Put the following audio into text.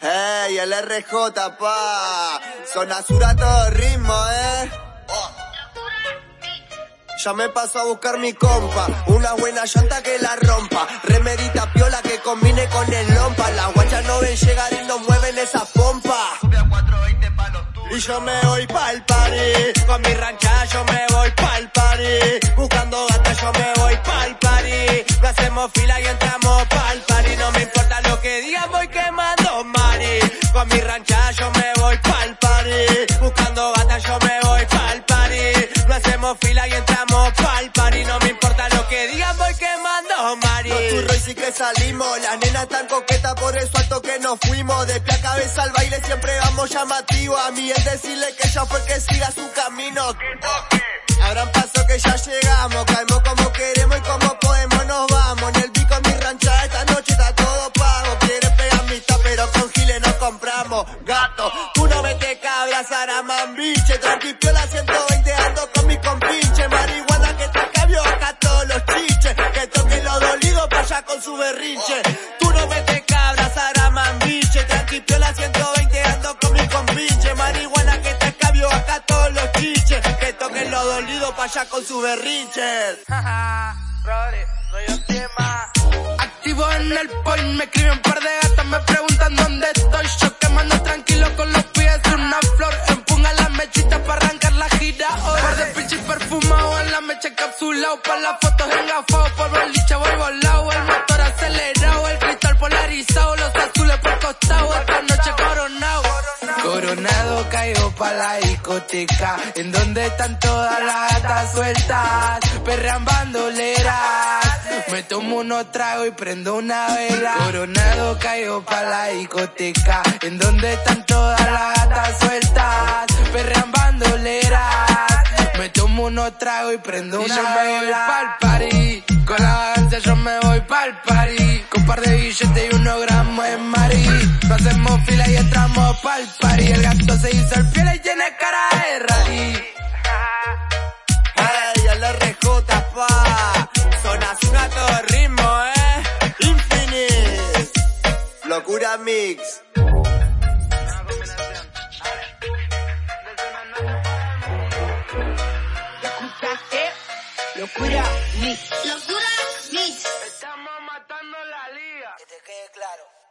Hey, el RJ, pa. Son Azura todo ritmo, eh. Ya me paso a buscar mi compa, una buena llanta que la rompa, remedita piola que combine con el lompa, las guachas no ven llegar y no mueven esa pompa. Y yo me voy pa'l party, con mi rancha yo me voy pa'l party, buscando gata yo me voy pa'l party, no hacemos fila y entramos con mi rancha yo me voy pa'l party, buscando gata yo me voy pa'l party, no hacemos fila y entramos pa'l party, no me importa lo que digan voy quemando mari. Los churros y sí que salimos, las nenas tan coquetas por eso alto que nos fuimos, de pie a cabeza al baile siempre vamos llamativo, a mí es decirle que ya fue que siga su camino. Habrán paso que ya llegamos, caemos como cabras, biche, tranqui piola 120 ando con mi compinche. Marihuana que te cambio acá todos los chiches. Que toque lo dolido para allá con su berrinche. Tú no vete cabras, biche, tranqui piola 120 ando con mi compinche. Marihuana que te cambio acá todos los chiches. Que toquen lo dolido para allá con su berrinches. Activo en el point, me escriben un par de gatas, me preguntan dónde estoy. Yo perfumado en la mecha encapsulado. Pa' las fotos engafado, por boliche voy volado. El motor acelerado, el cristal polarizado. Los azules por costado, esta noche coronado. Coronado caigo pa' la discoteca, en donde están todas las gatas sueltas, perrean bandoleras. Me tomo unos tragos y prendo una vela. Coronado caigo pa' la discoteca, en donde están todas las gatas sueltas, bandoleras. Tomo unos tragos y prendo una vela. me voy pa'l party, con la vagancia yo me voy pa'l party. Con par de billetes y unos gramos de mari. No hacemos fila y entramos pa'l party. El gato se hizo el piel y tiene cara de rally. El RJ, pa. Son Azura todo ritmo, eh. Infinite. Locura Mix. Locura Mix. Locura Mix. Estamos matando la liga. Que te quede claro.